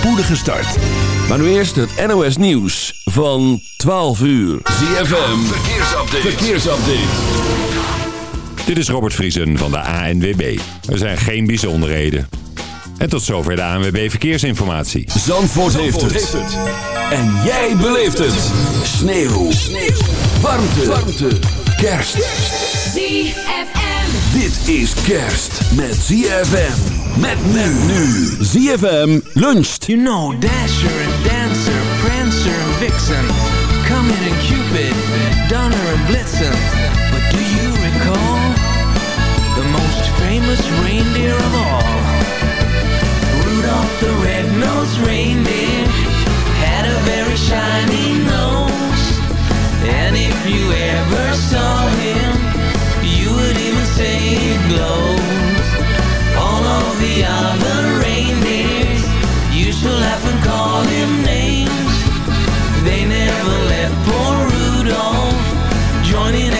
spoedige start. Maar nu eerst het NOS Nieuws van 12 uur. ZFM, verkeersupdate. verkeersupdate. Dit is Robert Vriesen van de ANWB. Er zijn geen bijzonderheden. En tot zover de ANWB Verkeersinformatie. Zandvoort, heeft, het. En jij beleeft het. Sneeuw. Sneeuw. Warmte. Warmte. Kerst. ZFM. Dit is kerst met ZFM. Met men nu. ZFM luncht. You know Dasher and Dancer, Prancer and Vixen. Comet and Cupid, Donner and Blitzen. But do you recall the most famous reindeer of all? Rudolph the red-nosed reindeer had a very shiny nose. And if you ever saw him, you would even say it glows. The other reindeers laugh and call him names. They never let poor Rudolph join in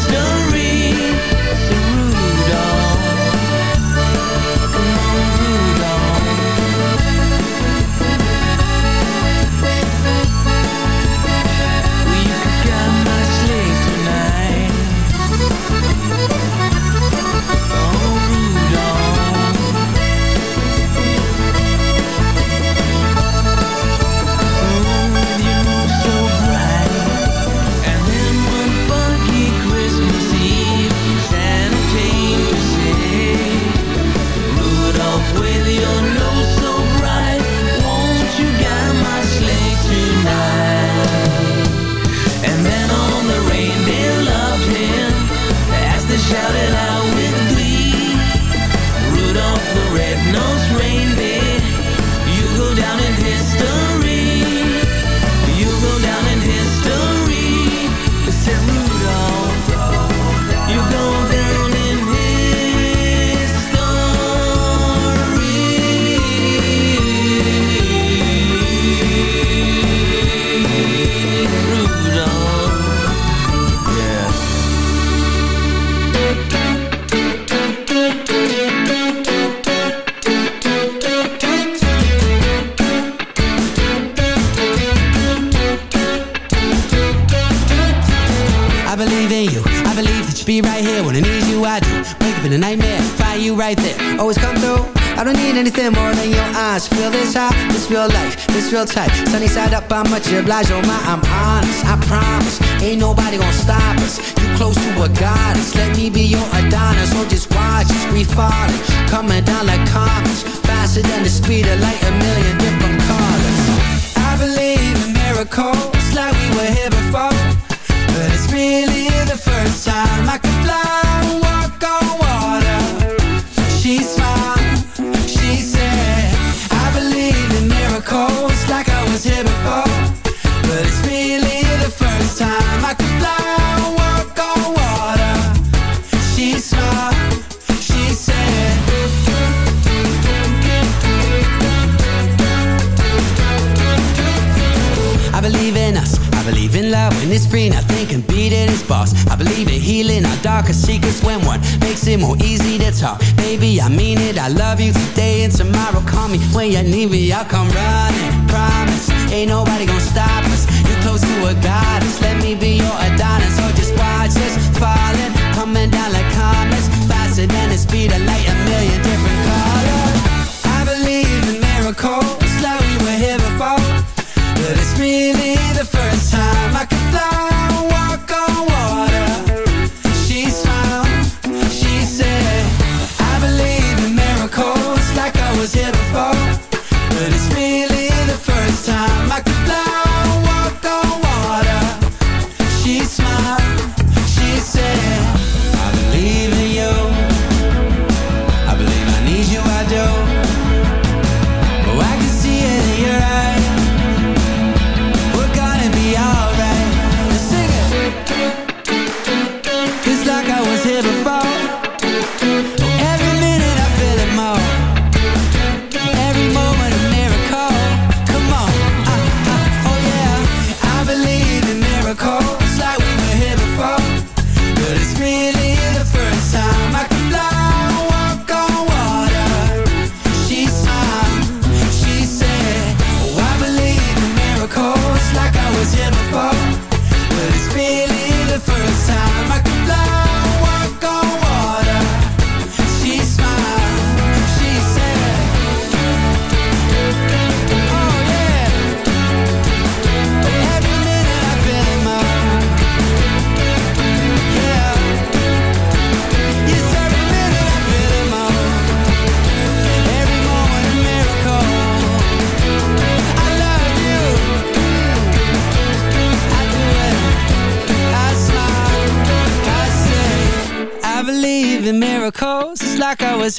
Darkest secrets when one makes it more easy to talk. Baby, I mean it, I love you today and tomorrow. Call me when you need me, I'll come running. Promise, ain't nobody gonna stop us. You're close to a goddess, let me be your Adonis. Or just watch us falling, coming down like comets, faster than the speed of light, a million different colors. I believe in miracles, like we were here before. But it's really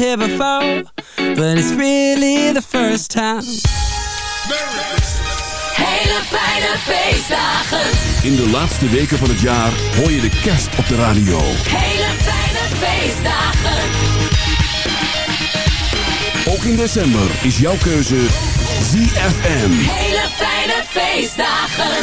here before, but it's really the first time. Hele fijne feestdagen. In de laatste weken van het jaar hoor je de kerst op de radio. Hele fijne feestdagen. Ook in december is jouw keuze ZFM. Hele fijne feestdagen.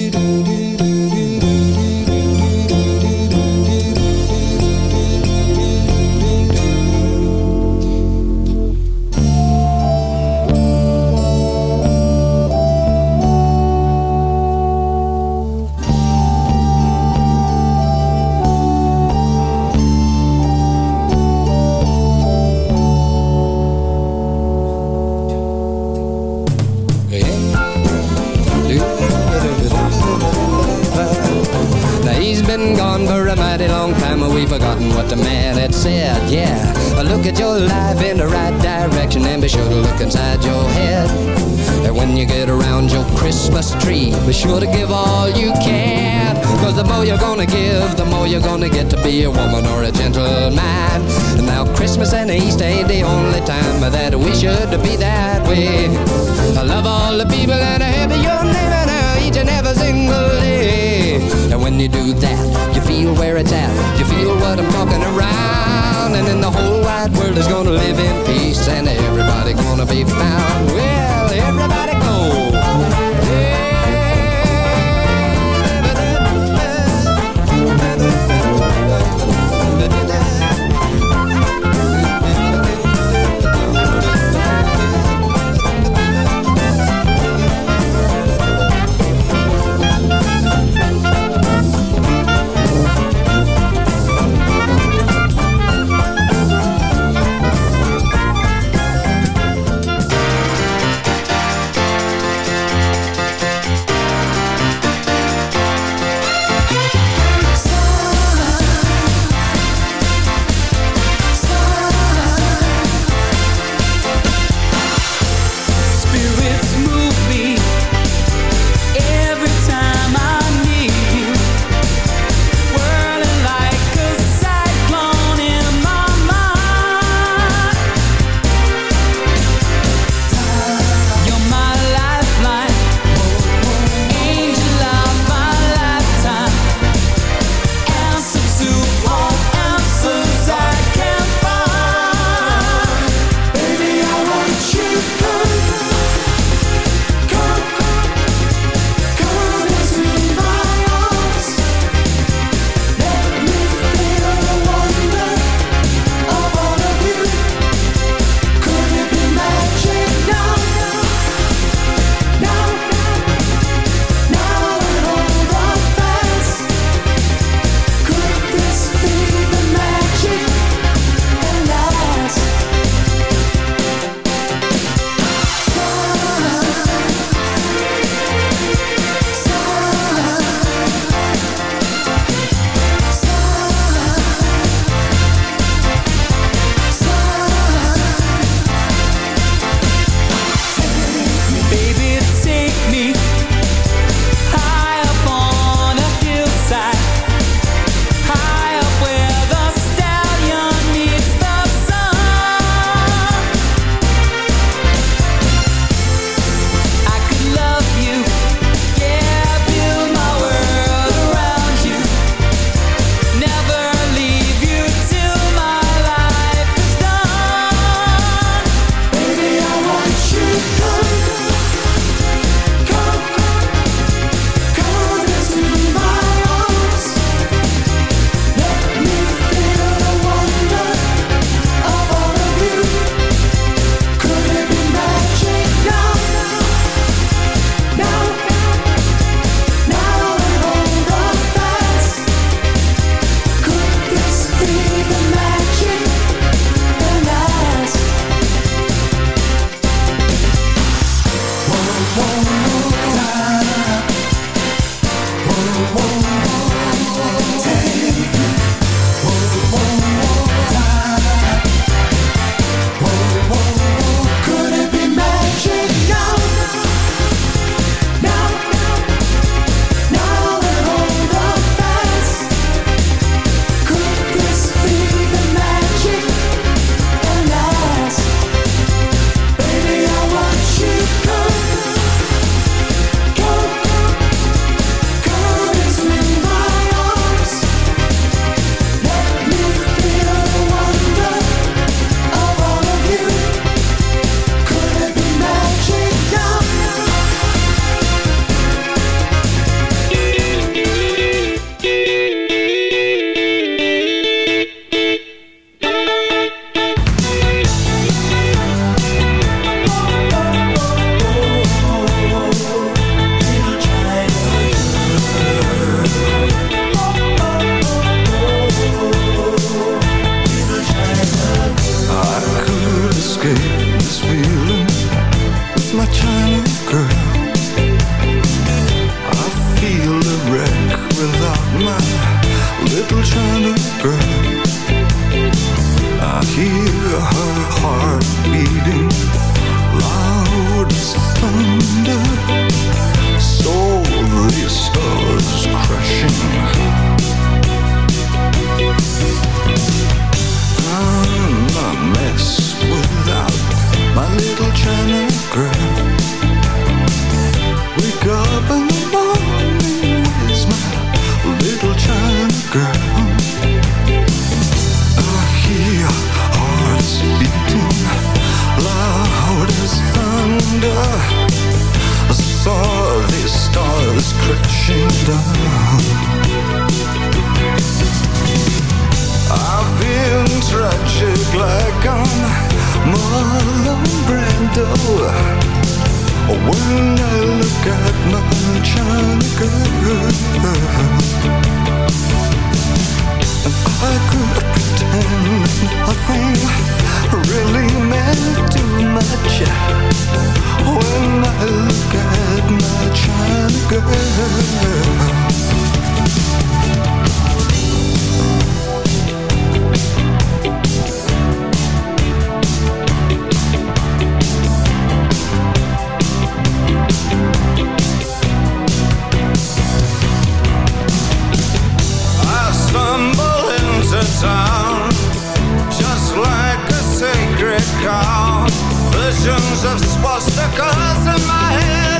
car Visions of swastikas in my head.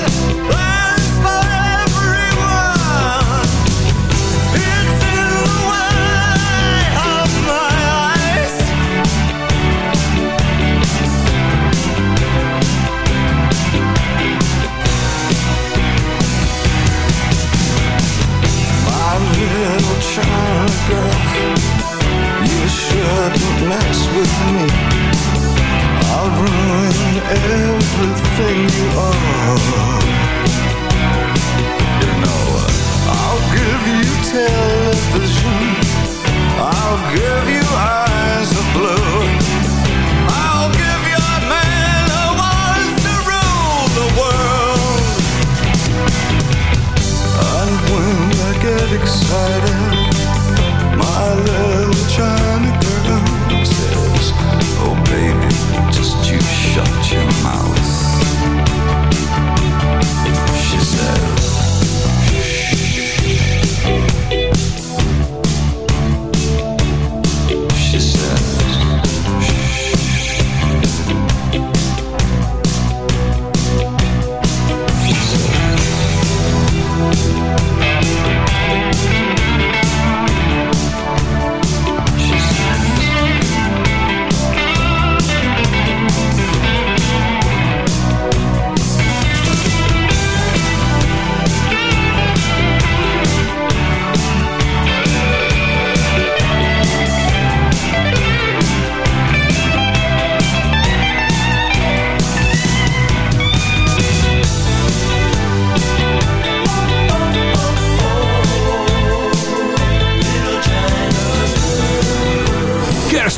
everything you are. You know, I'll give you television. I'll give you eyes of blue. I'll give your man a wants to rule the world. And when I get excited your mouth.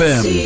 ZFM.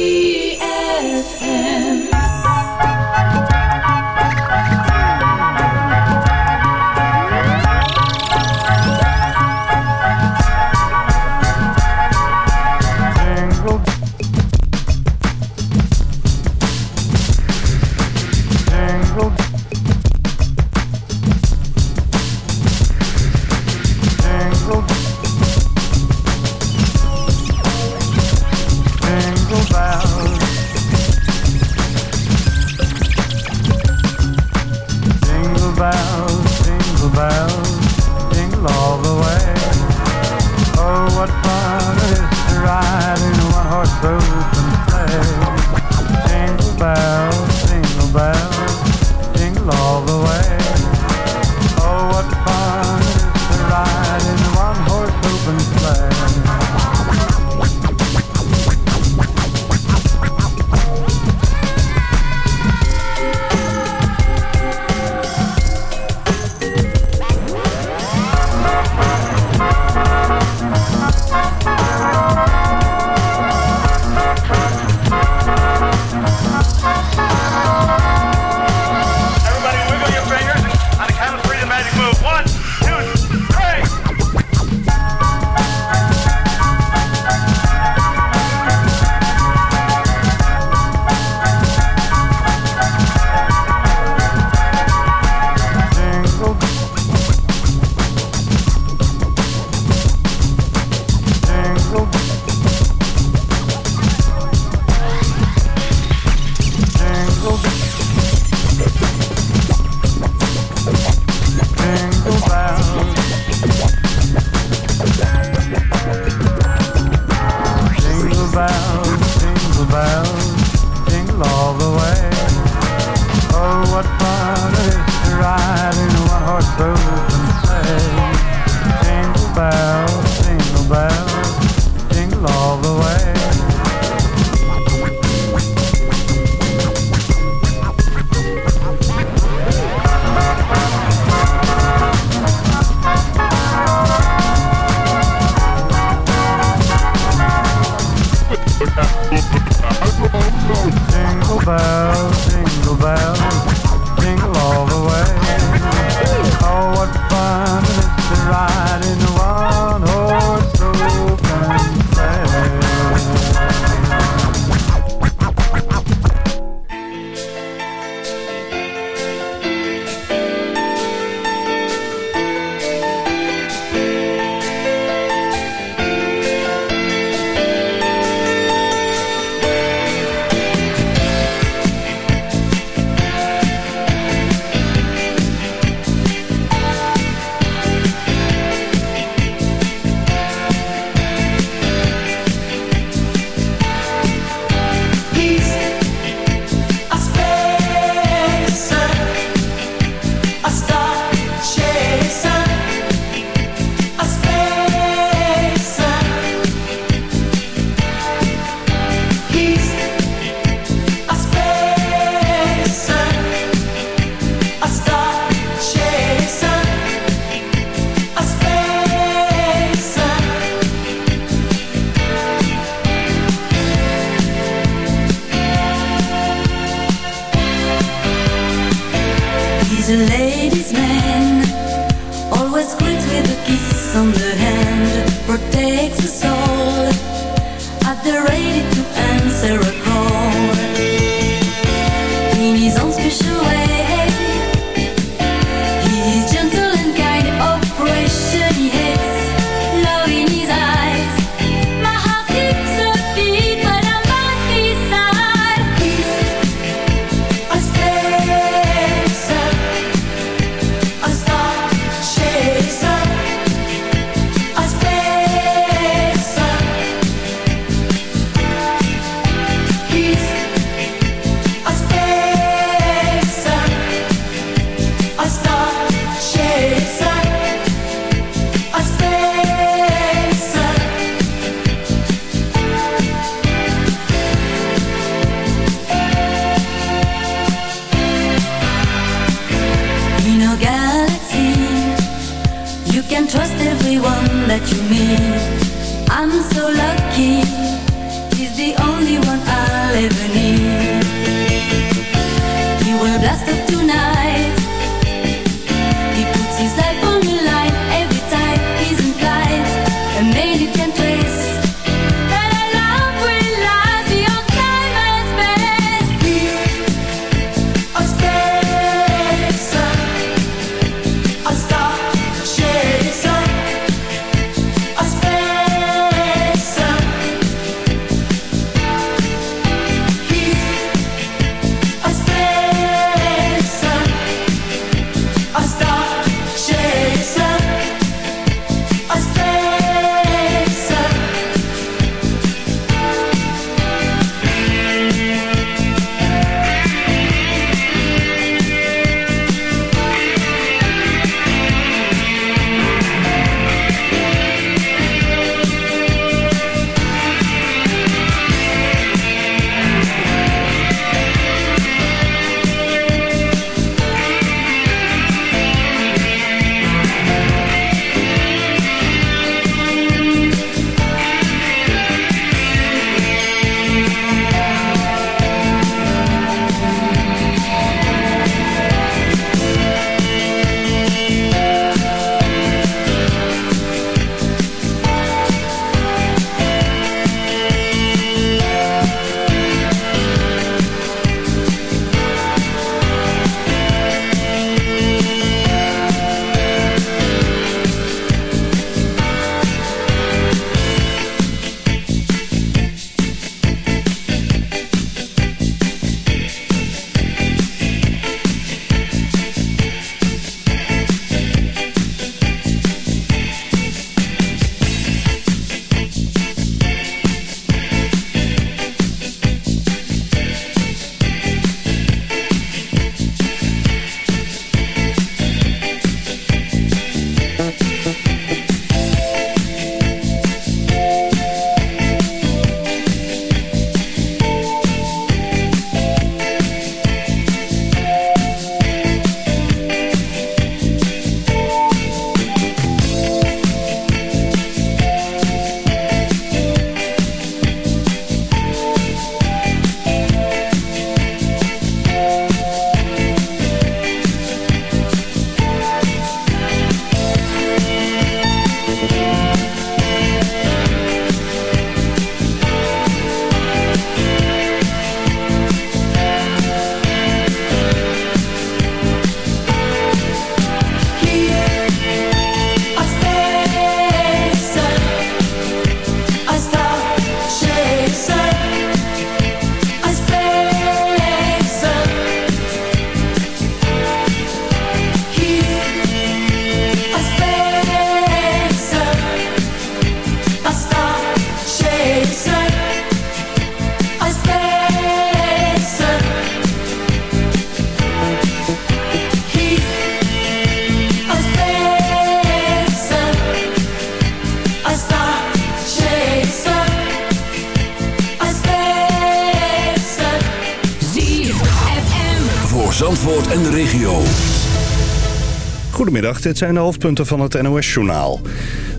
Dit zijn de hoofdpunten van het NOS-journaal.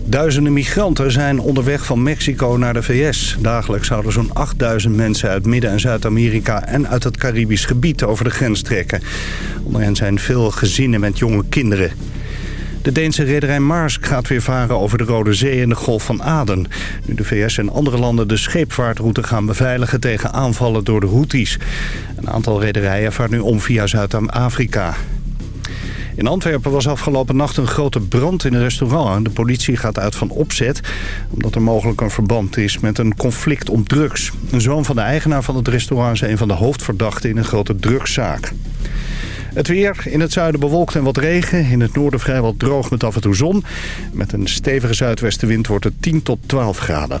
Duizenden migranten zijn onderweg van Mexico naar de VS. Dagelijks zouden zo'n 8000 mensen uit Midden- en Zuid-Amerika... en uit het Caribisch gebied over de grens trekken. Onder hen zijn veel gezinnen met jonge kinderen. De Deense rederij Maersk gaat weer varen over de Rode Zee en de Golf van Aden. Nu de VS en andere landen de scheepvaartroute gaan beveiligen tegen aanvallen door de Houthis. Een aantal rederijen vaart nu om via Zuid-Afrika. In Antwerpen was afgelopen nacht een grote brand in een restaurant. De politie gaat uit van opzet, omdat er mogelijk een verband is met een conflict om drugs. Een zoon van de eigenaar van het restaurant is een van de hoofdverdachten in een grote drugszaak. Het weer, in het zuiden bewolkt en wat regen. In het noorden vrijwel droog met af en toe zon. Met een stevige zuidwestenwind wordt het 10 tot 12 graden.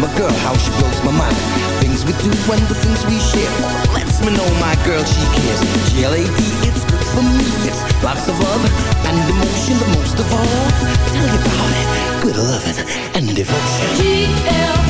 My girl, how she blows my mind. Things we do and the things we share. Lets me know my girl, she cares. G-L-A-D, it's good for me. It's lots of love and emotion but most of all, tell you about it. Good loving and devotion. G-L-A-D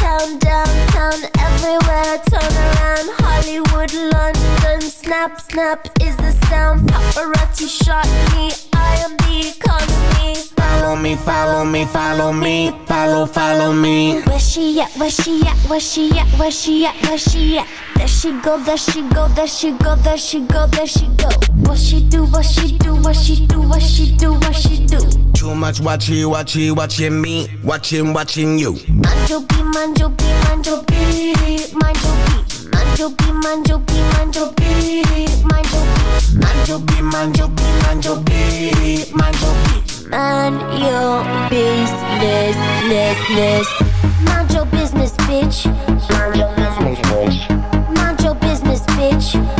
Uptown, downtown, everywhere. Turn around, Hollywood, London. Snap, snap is the sound. Paparazzi shot me. I am the economy. Follow me, follow me, follow me, follow, follow me. Where she at? Where she at? Where she at? Where she at? Where she at? There she go, there she go, there she go, there she go, there she go. What she do? What she do? What she do? What she do? What she do? Too much watchy, watchy, watching me, watching, watching you. Manjo B, Manjo B, Manjo B, Manjo B. Manjo B, Manjo B, Manjo B, Manjo B. Manjo B, Manjo B, Manjo B, Manjo B. Man your business, less, less. Mind your business, bitch. Mind your business, bitch. Mind your business, bitch.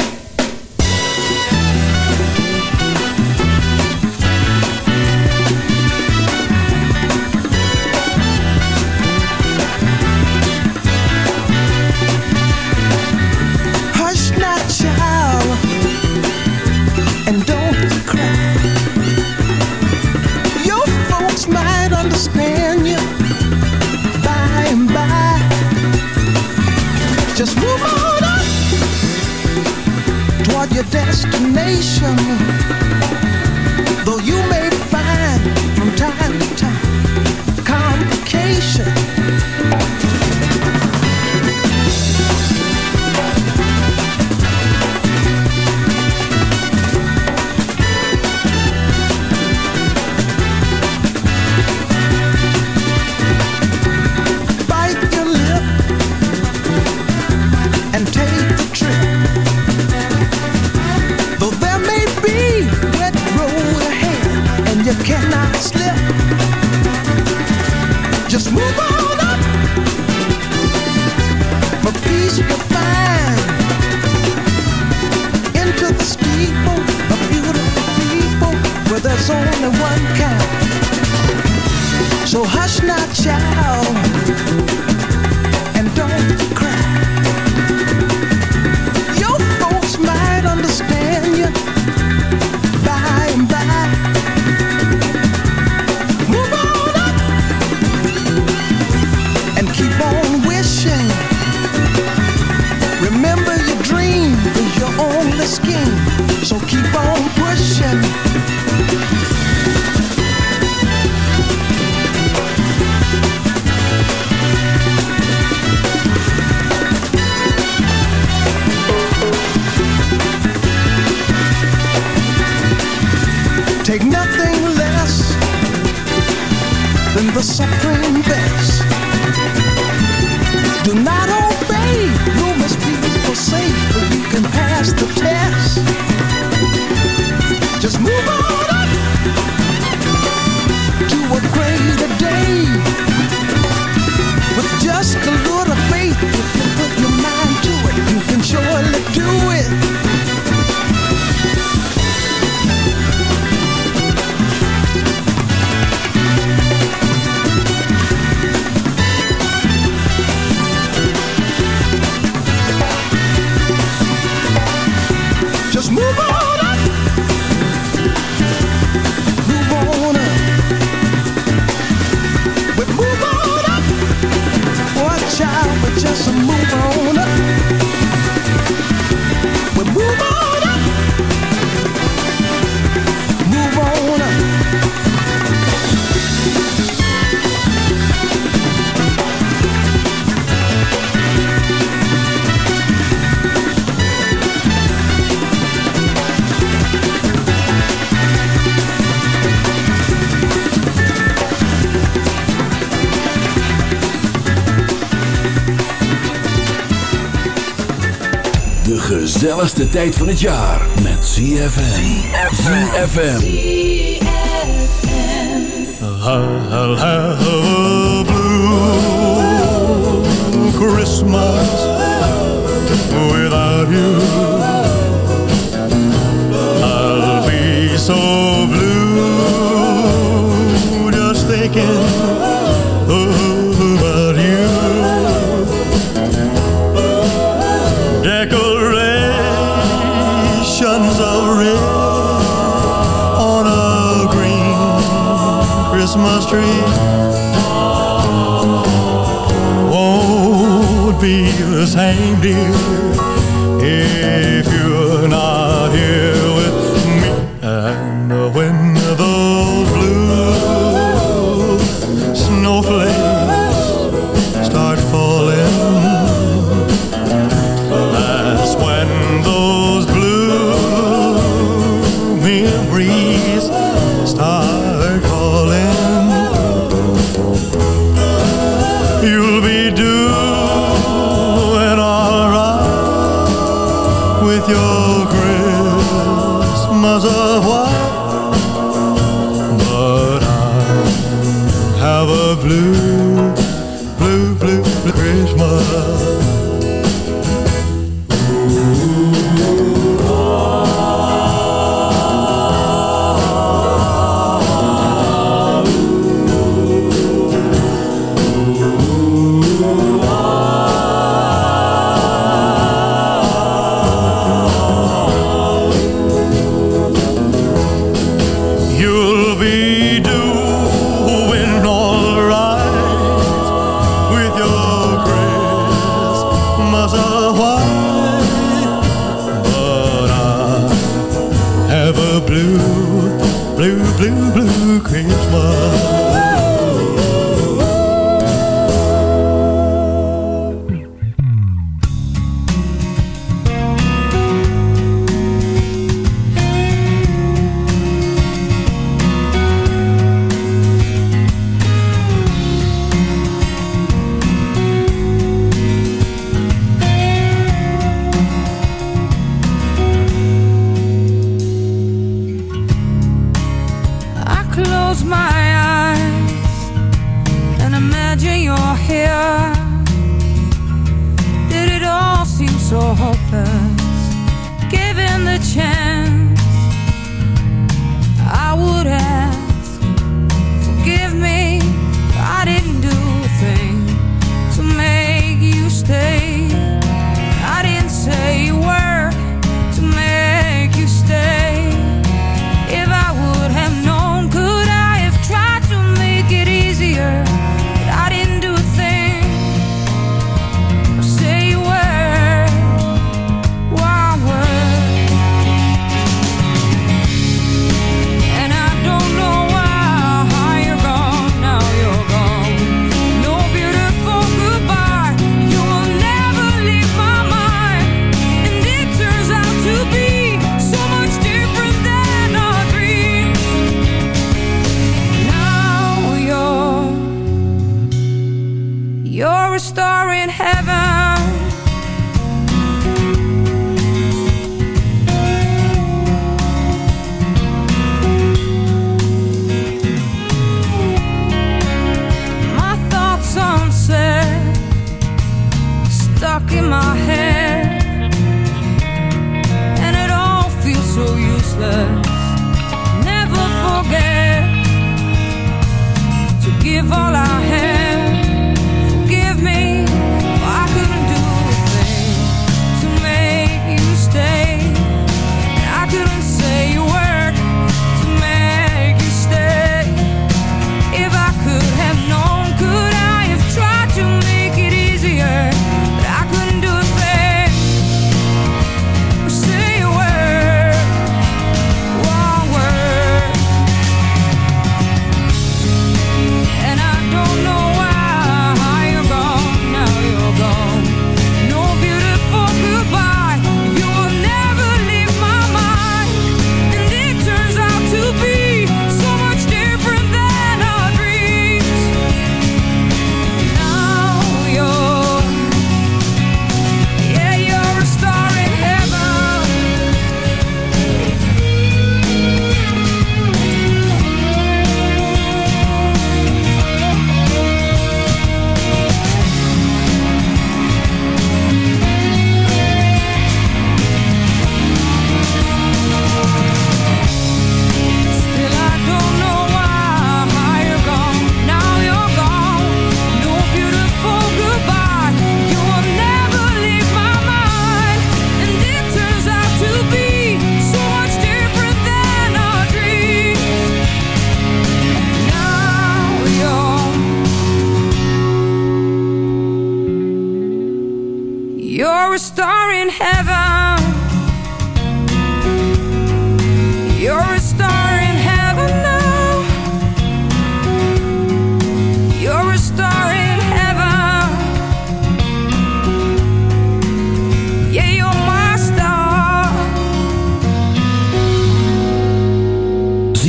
than the supreme best. gezelligste tijd van het jaar met ZFM. ZFM. Have blue Christmas without you. I'll be so blue. the street. Won't be the same, dear, if you